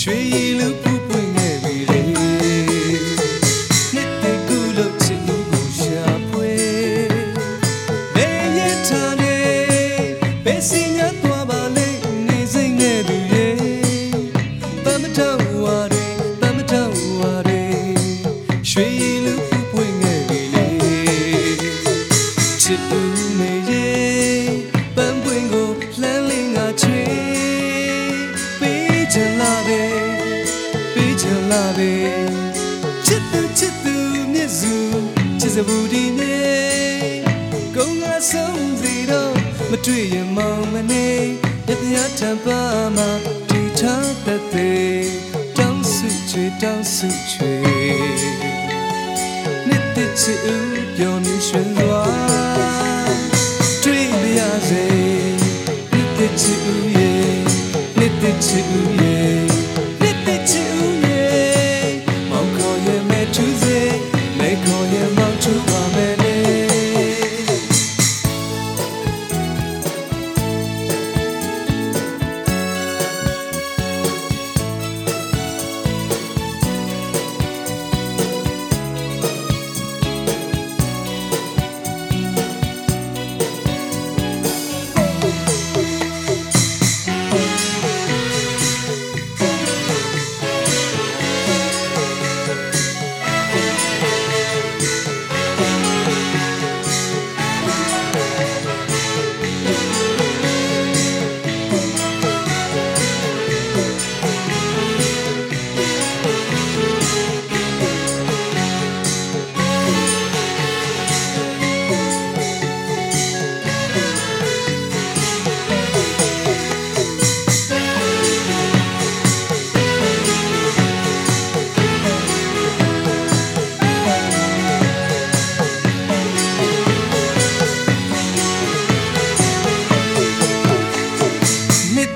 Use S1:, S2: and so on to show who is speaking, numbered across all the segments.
S1: ရွှေရည်လူ စ်သူမေရေပန်းပွင့်ကိုလှမ်းလေးငါချွေပေးချင်လာပဲပေးချင်လာပဲချစ်သူချစ်သူမြစ်စုချစ်စဘူးဒီနေကုန်းငါဆုံးစီတော့မတွေ့ရင်မောင်မနေရတရားထပ်ပါမှာဒီထားတဲ့တောင်းစုချွေတောင်းစုချွေ နှစ်တစ်ချစ်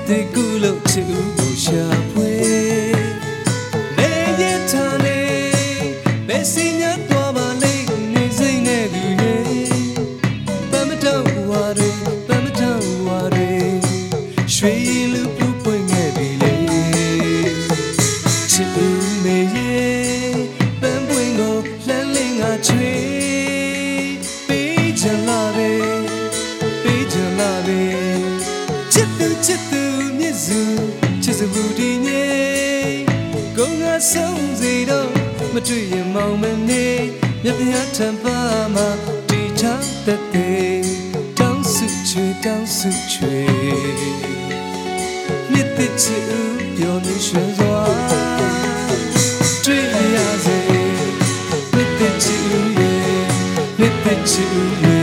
S1: နှစ်တကူလို့ချစ်ဦးကိုရှာဖွေနေရထားနေဘယ်စီညတော့ပါလိမ့်နေစိမ့်နေသူရဲ့ပမတော်ဝါရီပမတော်ဝါရီရွှေလူပူ စ်စဘူးဒီညေကုန်းကဆုံးစီတော့မတွေ့ရင်မောင်မနေမြတ်ပြားထံပါမှာတီချတဲ့တဲ့တောင်းစုချွေတောင်းစုချွေမြစ်တဲ့ချစ်ဦးပြောနေရွှင်စွာတွေ့ရစေမြစ်တဲ့ချစ်ဦးရဲ့မြစ်တဲ့ချစ်ဦးရဲ့